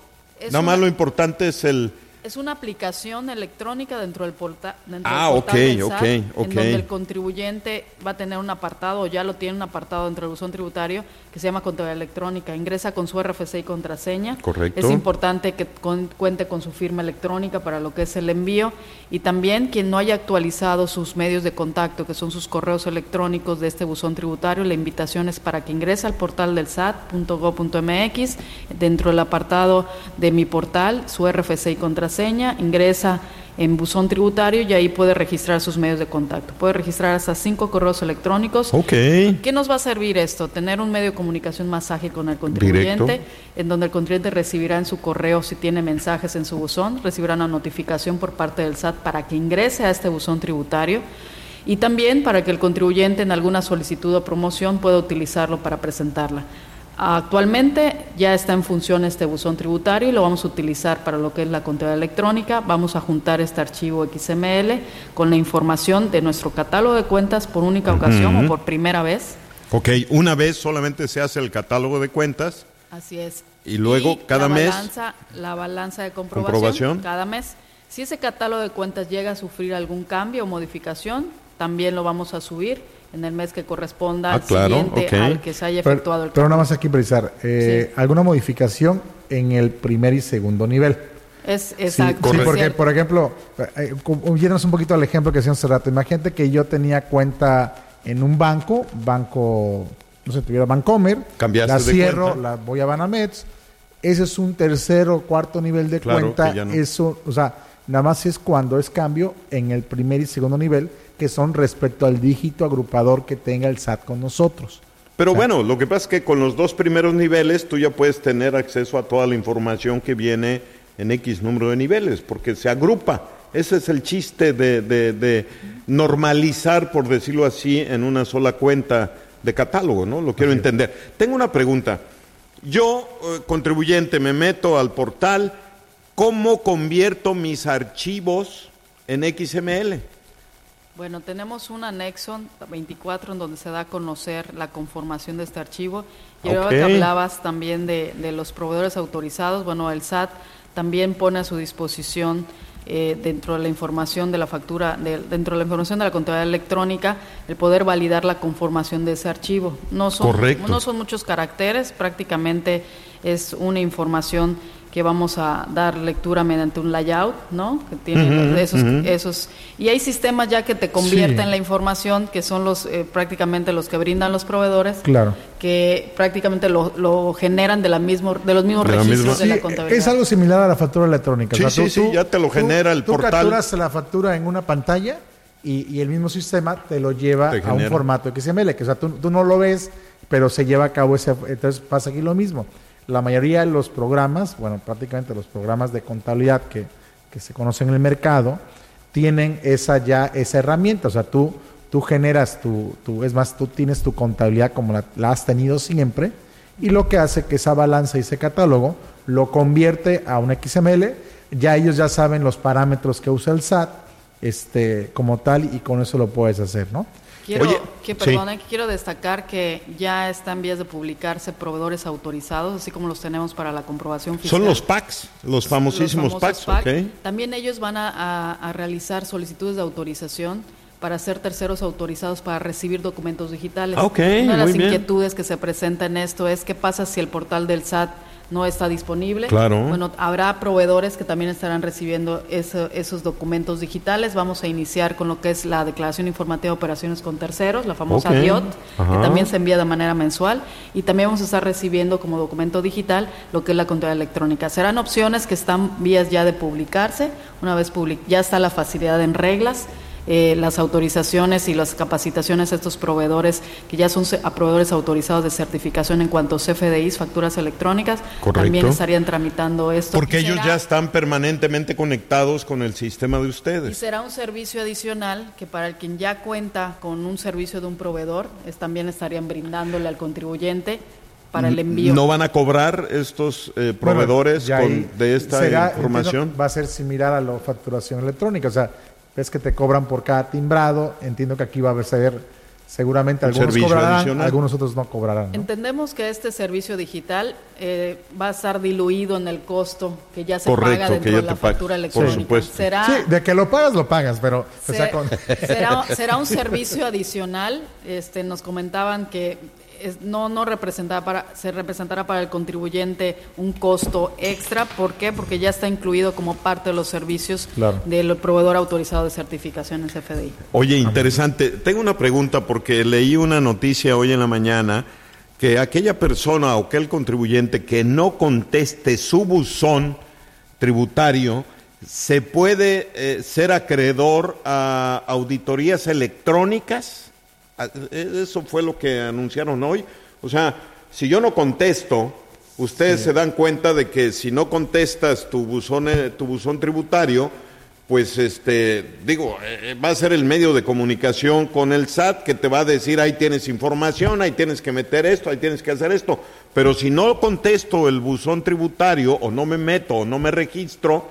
Nada más lo importante es el... Es una aplicación electrónica dentro del, porta- dentro Ah, del portal ok, del ok, SAT, en ok. donde el contribuyente va a tener un apartado, o ya lo tiene un apartado dentro del buzón tributario, que se llama contabilidad electrónica. Ingresa con su RFC y contraseña. Correcto. Es importante que con- cuente con su firma electrónica para lo que es el envío. Y también quien no haya actualizado sus medios de contacto, que son sus correos electrónicos de este buzón tributario, la invitación es para que ingrese al portal del SAT.gov.mx, dentro del apartado de mi portal, su RFC y contraseña, ingresa en buzón tributario y ahí puede registrar sus medios de contacto. Puede registrar hasta cinco correos electrónicos. Ok. ¿Qué nos va a servir esto? Tener un medio de comunicación más ágil con el contribuyente, Directo. en donde el contribuyente recibirá en su correo, si tiene mensajes en su buzón, recibirá una notificación por parte del SAT para que ingrese a este buzón tributario. y también para que el contribuyente en alguna solicitud o promoción pueda utilizarlo para presentarla. Actualmente ya está en función este buzón tributario y lo vamos a utilizar para lo que es la contabilidad electrónica. Vamos a juntar este archivo XML con la información de nuestro catálogo de cuentas por única ocasión o por primera vez. Ok, una vez solamente se hace el catálogo de cuentas Así es. y luego cada la mes balanza, la balanza de comprobación, Comprobación. cada mes. Si ese catálogo de cuentas llega a sufrir algún cambio o modificación, también lo vamos a subir en el mes que corresponda Ah, al claro, siguiente ok. al que se haya Pero, efectuado el pero nada más aquí precisar, eh, ¿alguna modificación en el primer y segundo nivel? Es Sí, exacto. sí, es porque, por ejemplo, eh, yéndonos un poquito al ejemplo que hacíamos hace rato, imagínate que yo tenía cuenta en un banco, banco, no sé, tuviera Bancomer, Cambiaste la de cierro, cuenta. la voy a Banamex, ese es un tercer o cuarto nivel de Claro, cuenta, no. eso, o sea, nada más es cuando es cambio en el primer y segundo nivel, que son respecto al dígito agrupador que tenga el SAT con nosotros. Pero bueno, lo que pasa es que con los dos primeros niveles tú ya puedes tener acceso a toda la información que viene en X número de niveles, porque se agrupa. Ese es el chiste de, de- de normalizar, por decirlo así, en una sola cuenta de catálogo, ¿no? Lo quiero entender. Tengo una pregunta. Yo, eh, contribuyente, me meto al portal, ¿cómo convierto mis archivos en XML? Bueno, tenemos un anexo 24 en donde se da a conocer la conformación de este archivo. Y ahora que hablabas también de, de los proveedores autorizados, bueno, el SAT también pone a su disposición eh, dentro de la información de la factura, de- dentro de la información de la contabilidad electrónica, el poder validar la conformación de ese archivo. No son, Correcto. no son muchos caracteres, prácticamente es una información que vamos a dar lectura mediante un layout, ¿no? Que tiene esos, esos y hay sistemas ya que te convierten Sí. la información que son los eh, prácticamente los que brindan los proveedores Claro. que prácticamente lo, lo generan de la mismo de los mismos De registros misma- de la contabilidad. es algo similar a la factura electrónica. Sí, sí, sí, ya te lo genera el tú portal. capturas la factura en una pantalla y, y el mismo sistema te lo lleva Te a un formato XML, que o sea, tú, tú no lo ves, pero se lleva a cabo ese... Entonces pasa aquí lo mismo. La mayoría de los programas, bueno, prácticamente los programas de contabilidad que, que se conocen en el mercado, tienen esa ya esa herramienta. O sea, tú, tú generas tu, tu, es más, tú tienes tu contabilidad como la, la has tenido siempre, y lo que hace que esa balanza y ese catálogo lo convierte a un XML. Ya ellos ya saben los parámetros que usa el SAT, este, como tal, y con eso lo puedes hacer, ¿no? Quiero, Oye, que, sí. perdona, que quiero destacar que ya está en vías de publicarse proveedores autorizados, así como los tenemos para la comprobación fiscal. Son los PACs, los famosísimos Los PACs. También ellos van a, a- a realizar solicitudes de autorización para ser terceros autorizados para recibir documentos digitales. Ah, Una de las bien. inquietudes que se presenta en esto es qué pasa si el portal del SAT no está disponible. Claro. Bueno, habrá proveedores que también estarán recibiendo eso- esos documentos digitales. Vamos a iniciar con lo que es la declaración informativa de operaciones con terceros, la famosa. DIOT, Ajá. que también se envía de manera mensual y también vamos a estar recibiendo como documento digital lo que es la contabilidad electrónica. Serán opciones que están vías ya de publicarse, una vez public ya está la facilidad en reglas, eh, las autorizaciones y las capacitaciones a estos proveedores que ya son proveedores autorizados de certificación en cuanto a CFDIs, facturas electrónicas, Correcto. también estarían tramitando esto. Porque Y ellos será- ya están permanentemente conectados con el sistema de y ustedes. será un servicio adicional que para el quien ya cuenta con un servicio de un proveedor, es, también estarían brindándole al contribuyente para el envío. ¿No van a cobrar estos eh, proveedores con- de esta será, información? entiendo, va a ser similar a la facturación electrónica. O sea, ves que te cobran por cada timbrado. Entiendo que aquí va a ser seguramente Un algunos servicio cobrarán, adicional. algunos otros no cobrarán. ¿no? Entendemos que este servicio digital eh, va a estar diluido en el costo que ya se Correcto, paga que dentro ya de la factura por electrónica. supuesto. Será, Sí, de que lo pagas, lo pagas, pero o sea, se- con- será, será un servicio adicional. Este, nos comentaban que es- no, no representará para, se representará para el contribuyente un costo extra. ¿Por qué? Porque ya está incluido como parte de los servicios Claro. del proveedor autorizado de certificación en CFDI. Oye, interesante. Tengo una pregunta porque leí una noticia hoy en la mañana que aquella persona o aquel contribuyente que no conteste su buzón tributario se puede eh, ser acreedor a auditorías electrónicas. Ah, eh, Eso fue lo que anunciaron hoy. O sea, si yo no contesto, ustedes se dan cuenta de que si no contestas tu buzón, eh, tu buzón tributario, pues este, digo, eh, va a ser el medio de comunicación con el SAT que te va a decir, ahí tienes información, ahí tienes que meter esto, ahí tienes que hacer esto. Pero si no contesto el buzón tributario o no me meto o no me registro,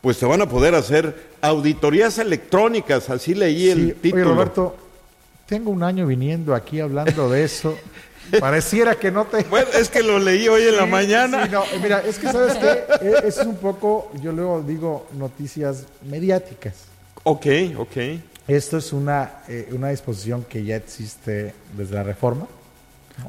pues te van a poder hacer auditorías electrónicas, así leí el título. Oye, Roberto, tengo un año viniendo aquí hablando de eso. Pareciera que no te... Bueno, es que lo leí hoy en la mañana. sí, no, mira, es que sabes que es un poco, yo luego digo noticias mediáticas. Ok, ok. Esto es una, eh, una disposición que ya existe desde la reforma.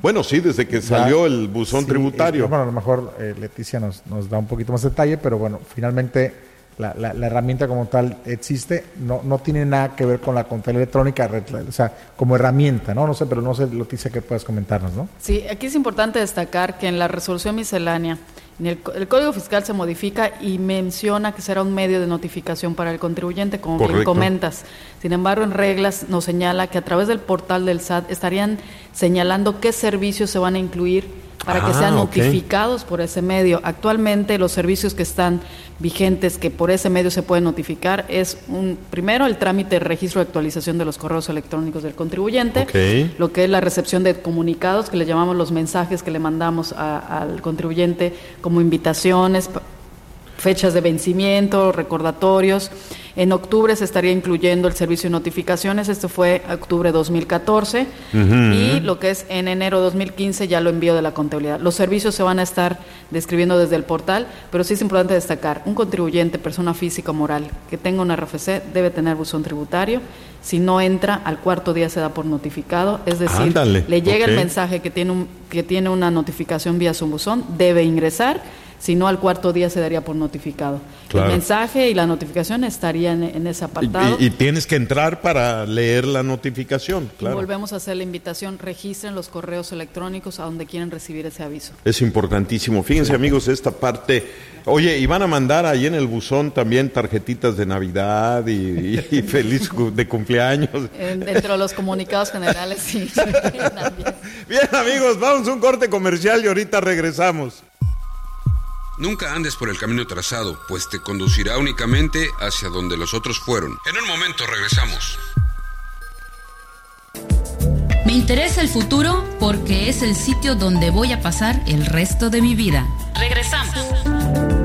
Bueno, sí, desde que Ya- salió el buzón sí, tributario. eh, bueno, a lo mejor eh, Leticia nos, nos da un poquito más detalle, pero bueno, finalmente la, la- la herramienta como tal existe, no, no tiene nada que ver con la contabilidad electrónica, o sea, como herramienta, ¿no? No sé, pero no sé, Leticia, que puedas comentarnos, ¿no? Sí, aquí es importante destacar que en la resolución miscelánea, en el, co- el Código Fiscal se modifica y menciona que será un medio de notificación para el contribuyente, como bien comentas. Sin embargo, en reglas nos señala que a través del portal del SAT estarían señalando qué servicios se van a incluir para que Ah, sean notificados por ese medio. Actualmente los servicios que están vigentes que por ese medio se pueden notificar es un primero el trámite de registro de actualización de los correos electrónicos del contribuyente, lo que es la recepción de comunicados, que le llamamos los mensajes que le mandamos a- al contribuyente como invitaciones, fechas de vencimiento, recordatorios. En octubre se estaría incluyendo el servicio de notificaciones, esto fue octubre 2014, Ujú. y lo que es en enero 2015 ya lo envío de la contabilidad. Los servicios se van a estar describiendo desde el portal, pero sí es importante destacar, un contribuyente, persona física o moral, que tenga un RFC debe tener buzón tributario, si no entra, al cuarto día se da por notificado, es decir, Ándale, le llega el mensaje que tiene, un, que tiene una notificación vía su buzón, debe ingresar, si no, al cuarto día se daría por notificado. Claro. El mensaje y la notificación estarían en, ese apartado. Y, y tienes que entrar para leer la notificación, Y claro. volvemos a hacer la invitación, registren los correos electrónicos a donde quieren recibir ese aviso. Es importantísimo. Fíjense, amigos, esta parte. Oye, y van a mandar ahí en el buzón también tarjetitas de Navidad y, y- y feliz cu- de cumpleaños. En- dentro de los comunicados generales, sí. Bien, amigos, vamos a un corte comercial y ahorita regresamos. Nunca andes por el camino trazado, pues te conducirá únicamente hacia donde los otros fueron. En un momento regresamos. Me interesa el futuro porque es el sitio donde voy a pasar el resto de mi vida. Regresamos.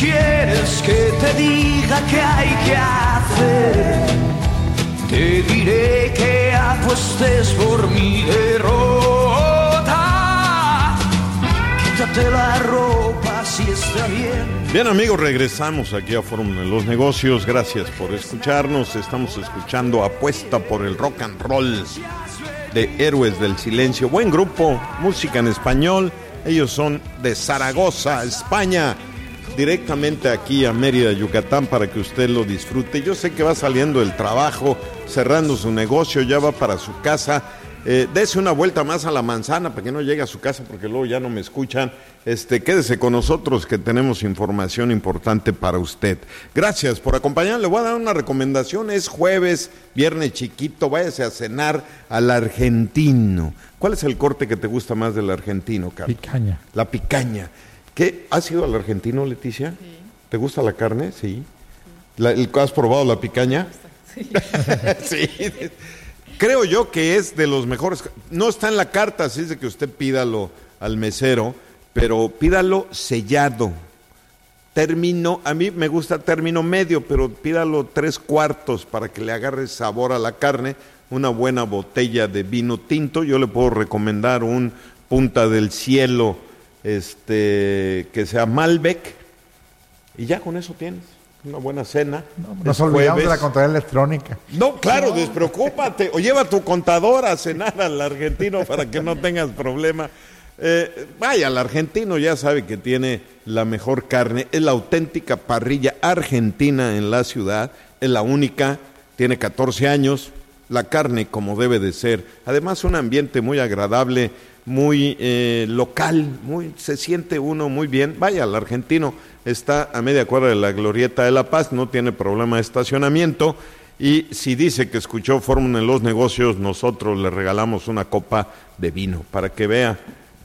Quieres que te diga qué hay que hacer, te diré que apuestes por mi derrota. Quítate la ropa si está bien. Bien amigos, regresamos aquí a Fórmula de los Negocios. Gracias por escucharnos. Estamos escuchando Apuesta por el Rock and Roll de Héroes del Silencio. Buen grupo, música en español. Ellos son de Zaragoza, España. Directamente aquí a Mérida, Yucatán, para que usted lo disfrute. Yo sé que va saliendo del trabajo, cerrando su negocio, ya va para su casa. Eh, dese una vuelta más a la manzana para que no llegue a su casa porque luego ya no me escuchan. Este, quédese con nosotros que tenemos información importante para usted. Gracias por acompañarnos. Le voy a dar una recomendación. Es jueves, viernes chiquito. Váyase a cenar al argentino. ¿Cuál es el corte que te gusta más del argentino, Carlos? Picaña. La picaña. ¿Qué? ¿Has ido al argentino, Leticia? ¿Te gusta la carne? Sí. La- ¿Has probado la picaña? sí. Creo yo que es de los mejores. No está en la carta, así es de que usted pídalo al mesero, pero pídalo sellado. Término, a mí me gusta término medio, pero pídalo tres cuartos para que le agarre sabor a la carne. Una buena botella de vino tinto. Yo le puedo recomendar un Punta del Cielo, este, que sea Malbec. Y ya con eso tienes una buena cena. Nos Es olvidamos de la contabilidad electrónica. No, claro, despreocúpate. O lleva tu contador a cenar al argentino para que no tengas problema. Eh, vaya, el argentino ya sabe que tiene la mejor carne, es la auténtica parrilla argentina en la ciudad, es la única, tiene 14 años, la carne como debe de ser. Además, un ambiente muy agradable, muy eh, local, muy, se siente uno muy bien. Vaya, el argentino está a media cuadra de la Glorieta de la Paz, no tiene problema de estacionamiento. Y si dice que escuchó Fórmula en los negocios, nosotros le regalamos una copa de vino para que vea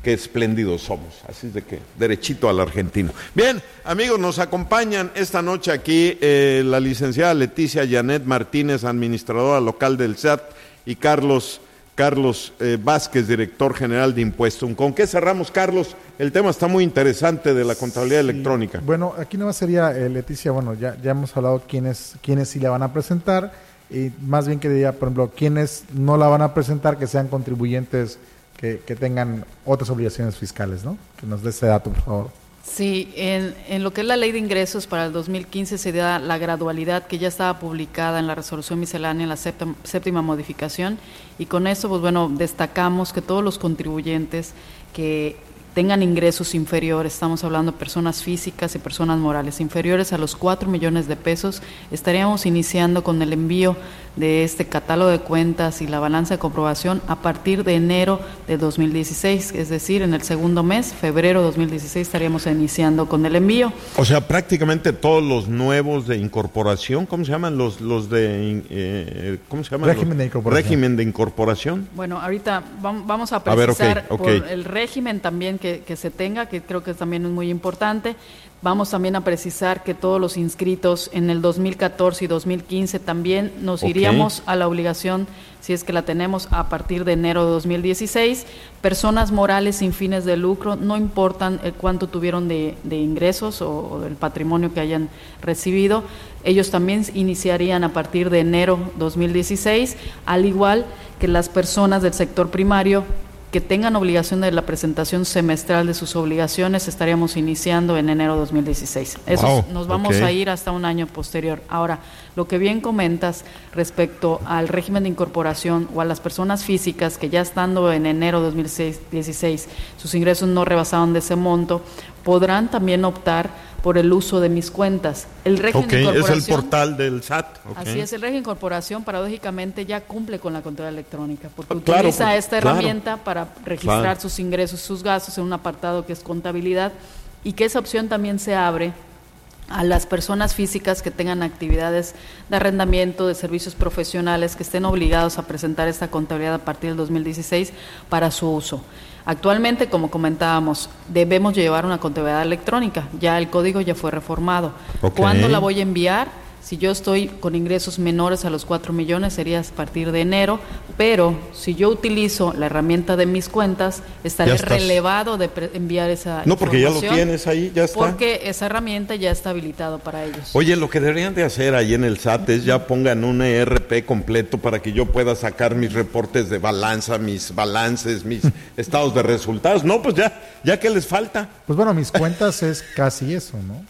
qué espléndidos somos. Así es de que, derechito al argentino. Bien, amigos, nos acompañan esta noche aquí eh, la licenciada Leticia Janet Martínez, administradora local del SAT, y Carlos, Carlos eh, Vázquez, director general de Impuestos. ¿Con qué cerramos, Carlos? El tema está muy interesante de la contabilidad Sí. electrónica. Bueno, aquí no sería, eh, Leticia, bueno, ya, ya hemos hablado quiénes, quiénes sí la van a presentar, y más bien que diría, por ejemplo, quiénes no la van a presentar, que sean contribuyentes que, que tengan otras obligaciones fiscales, ¿no? Que nos dé ese dato, por favor. Sí, en, en lo que es la ley de ingresos para el 2015 se da la gradualidad que ya estaba publicada en la resolución miscelánea en la séptima, séptima modificación y con eso, pues bueno, destacamos que todos los contribuyentes que tengan ingresos inferiores, estamos hablando de personas físicas y personas morales, inferiores a los 4 millones de pesos, estaríamos iniciando con el envío de este catálogo de cuentas y la balanza de comprobación a partir de enero de 2016, es decir, en el segundo mes, febrero de 2016, estaríamos iniciando con el envío. O sea, prácticamente todos los nuevos de incorporación, ¿cómo se llaman? Los, los de, eh, ¿cómo se llaman? Régimen Los- de incorporación. Régimen de incorporación. Bueno, ahorita vam- vamos a A ver, precisar por el régimen también que, que se tenga, que creo que también es muy importante. Vamos también a precisar que todos los inscritos en el 2014 y 2015 también nos iríamos a la obligación, si es que la tenemos, a partir de enero de 2016. Personas morales sin fines de lucro, no importan el cuánto tuvieron de, de ingresos o, o del patrimonio que hayan recibido, ellos también iniciarían a partir de enero 2016, al igual que las personas del sector primario que tengan obligación de la presentación semestral de sus obligaciones, estaríamos iniciando en enero 2016. Eso Wow, nos vamos a ir hasta un año posterior. Ahora, lo que bien comentas respecto al régimen de incorporación o a las personas físicas que ya estando en enero 2016 sus ingresos no rebasaron de ese monto, podrán también optar por el uso de mis cuentas. El régimen de es el incorporación portal del SAT. Así es, el régimen de incorporación paradójicamente ya cumple con la contabilidad electrónica, porque Ah, claro, utiliza pues, esta claro. herramienta para registrar Claro. sus ingresos, sus gastos en un apartado que es contabilidad y que esa opción también se abre a las personas físicas que tengan actividades de arrendamiento, de servicios profesionales, que estén obligados a presentar esta contabilidad a partir del 2016 para su uso. Actualmente, como comentábamos, debemos llevar una contabilidad electrónica. Ya el código ya fue reformado. ¿Cuándo la voy a enviar? Si yo estoy con ingresos menores a los 4 millones sería a partir de enero, pero si yo utilizo la herramienta de mis cuentas, estaré relevado de pre- enviar esa No, porque ya lo tienes ahí, ya está. Porque esa herramienta ya está habilitado para ellos. Oye, lo que deberían de hacer ahí en el SAT es ya pongan un ERP completo para que yo pueda sacar mis reportes de balanza, mis balances, mis estados de resultados. No, pues ya, ya que les falta. Pues bueno, mis cuentas es casi eso, ¿no?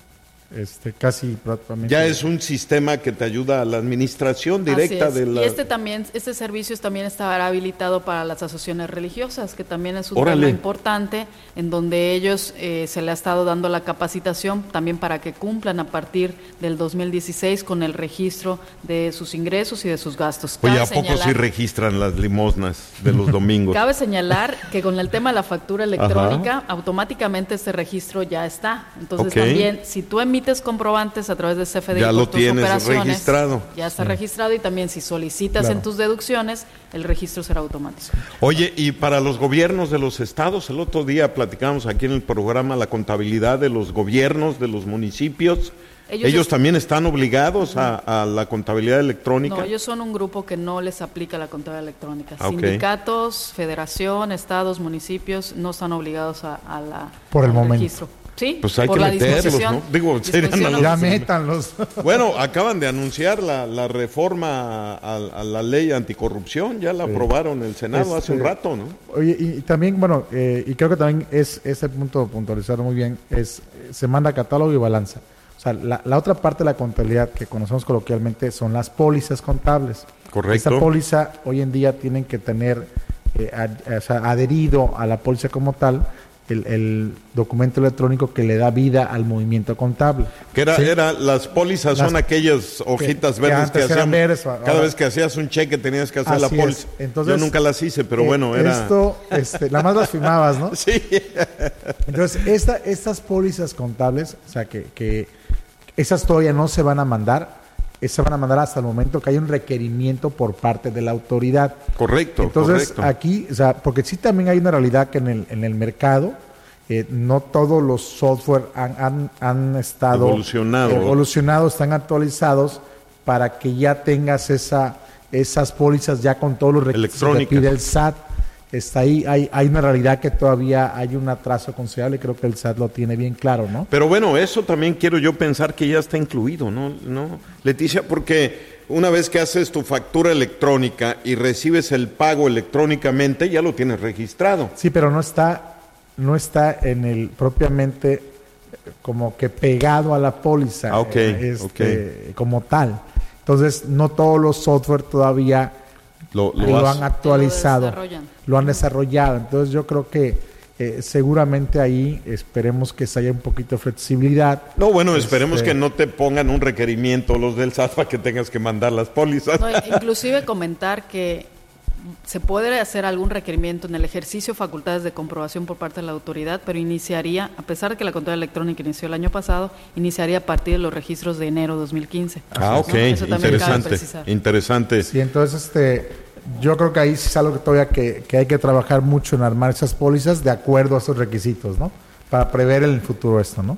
Este, casi prácticamente. Ya es un sistema que te ayuda a la administración directa Así es. de la... Y este también, este servicio también estará habilitado para las asociaciones religiosas, que también es un Órale. tema importante, en donde ellos eh, se le ha estado dando la capacitación también para que cumplan a partir del 2016 con el registro de sus ingresos y de sus gastos. Oye, Cabe ¿a poco sí señalar- registran las limosnas de los domingos? Cabe señalar que con el tema de la factura electrónica, automáticamente este registro ya está. Entonces Ok. también, si tú emites comprobantes a través de CFDI Ya lo tus tienes registrado. Ya está registrado y también si solicitas Claro. en tus deducciones, el registro será automático. Oye, y para los gobiernos de los estados, el otro día platicamos aquí en el programa la contabilidad de los gobiernos, de los municipios. Ellos Ellos, es- también están obligados a, a la contabilidad electrónica. No, ellos son un grupo que no les aplica la contabilidad electrónica. Ah. Sindicatos, federación, estados, municipios no están obligados a, a la, Por el al momento. registro. Sí, Pues hay por que la meterlos, disposición. ¿no? Digo, serían disposición a los- Ya métanlos. Bueno, acaban de anunciar la, la reforma a, a la ley anticorrupción, ya la Sí. aprobaron en el Senado hace un Este, rato, ¿no? Oye, y, y también, bueno, eh, y creo que también es ese punto puntualizar muy bien, es se manda catálogo y balanza. O sea, la, la otra parte de la contabilidad que conocemos coloquialmente son las pólizas contables. Correcto. Esa póliza hoy en día tienen que tener eh, ad- o sea, adherido a la póliza como tal el, el documento electrónico que le da vida al movimiento contable. Que era, Sí. era, las pólizas Las- son aquellas hojitas que verdes que, eran hacían. verdes, cada ahora- vez que hacías un cheque tenías que hacer la póliza. Entonces, Yo nunca las hice, pero eh, bueno, era. Esto, este, nada más las firmabas, ¿no? Sí. Entonces, esta, estas pólizas contables, o sea, que, que esas todavía no se van a mandar, se van a mandar hasta el momento que hay un requerimiento por parte de la autoridad. Correcto, Entonces, correcto. aquí, o sea, porque sí también hay una realidad que en el, en el mercado, eh, no todos los software han, han, han estado Evolucionado. evolucionados, están actualizados para que ya tengas esa, esas pólizas ya con todos los requisitos que pide el SAT. Está ahí, hay, hay una realidad que todavía hay un atraso considerable, creo que el SAT lo tiene bien claro, ¿no? Pero bueno, eso también quiero yo pensar que ya está incluido, ¿no? ¿No? Leticia, porque una vez que haces tu factura electrónica y recibes el pago electrónicamente, ya lo tienes registrado. Sí, pero no está, no está en el propiamente eh, como que pegado a la póliza Ah, este, como tal. Entonces, no todos los software todavía Lo, lo, lo has- han actualizado, Lo han desarrollado. Entonces, yo creo que eh, seguramente ahí esperemos que se haya un poquito de flexibilidad. No, bueno, esperemos Este, que no te pongan un requerimiento los del SAT para que tengas que mandar las pólizas. No, inclusive comentar que se puede hacer algún requerimiento en el ejercicio de facultades de comprobación por parte de la autoridad, pero iniciaría, a pesar de que la contabilidad electrónica inició el año pasado, iniciaría a partir de los registros de enero 2015. Ah, ¿no? ok, Eso también cabe interesante, interesante. Sí, entonces este, yo creo que ahí sí es algo que todavía que, que hay que trabajar mucho en armar esas pólizas de acuerdo a esos requisitos, ¿no? Para prever en el futuro esto, ¿no?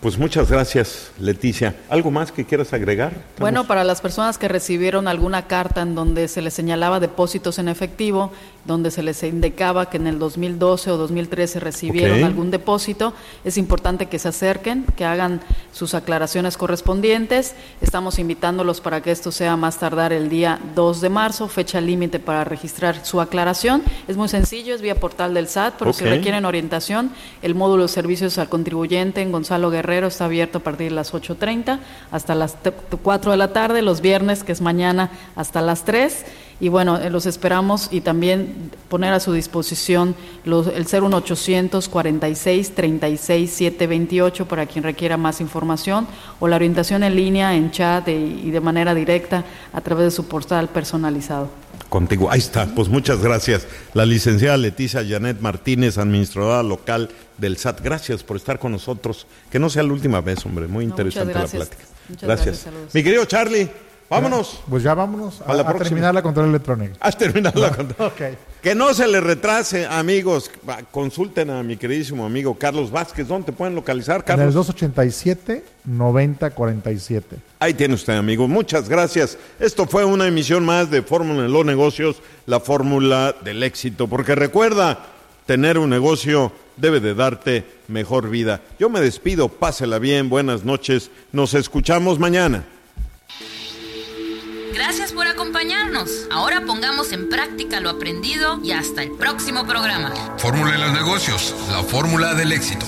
Pues muchas gracias, Leticia. ¿Algo más que quieras agregar? Bueno, para las personas que recibieron alguna carta en donde se les señalaba depósitos en efectivo, donde se les indicaba que en el 2012 o 2013 recibieron algún depósito, es importante que se acerquen, que hagan sus aclaraciones correspondientes. Estamos invitándolos para que esto sea más tardar el día 2 de marzo, fecha límite para registrar su aclaración. Es muy sencillo, es vía portal del SAT, pero si requieren orientación, el módulo de servicios al contribuyente en Gonzalo Guerrero está abierto a partir de las 8.30 hasta las te- 4 de la tarde, los viernes, que es mañana, hasta las 3. Y bueno, eh, los esperamos y también poner a su disposición los, el 01800 46 36 728 para quien requiera más información o la orientación en línea, en chat y de manera directa a través de su portal personalizado. Contigo, ahí está. Pues muchas gracias. La licenciada Leticia Janet Martínez, administradora local del SAT. Gracias por estar con nosotros. Que no sea la última vez, hombre. Muy interesante la plática. Muchas gracias. gracias. Mi querido Charlie, vámonos. Pues ya vámonos A la a, a próxima. terminar la control electrónica. Has terminado la contra- Ok. Que no se le retrase, amigos. Consulten a mi queridísimo amigo Carlos Vázquez. ¿Dónde te pueden localizar, En el Carlos? 287 9047. Ahí tiene usted, amigo. Muchas gracias. Esto fue una emisión más de Fórmula en los Negocios, la fórmula del éxito. Porque recuerda, tener un negocio debe de darte mejor vida. Yo me despido, pásela bien, buenas noches. Nos escuchamos mañana. Gracias por acompañarnos. Ahora pongamos en práctica lo aprendido y hasta el próximo programa. Fórmula en los negocios, la fórmula del éxito.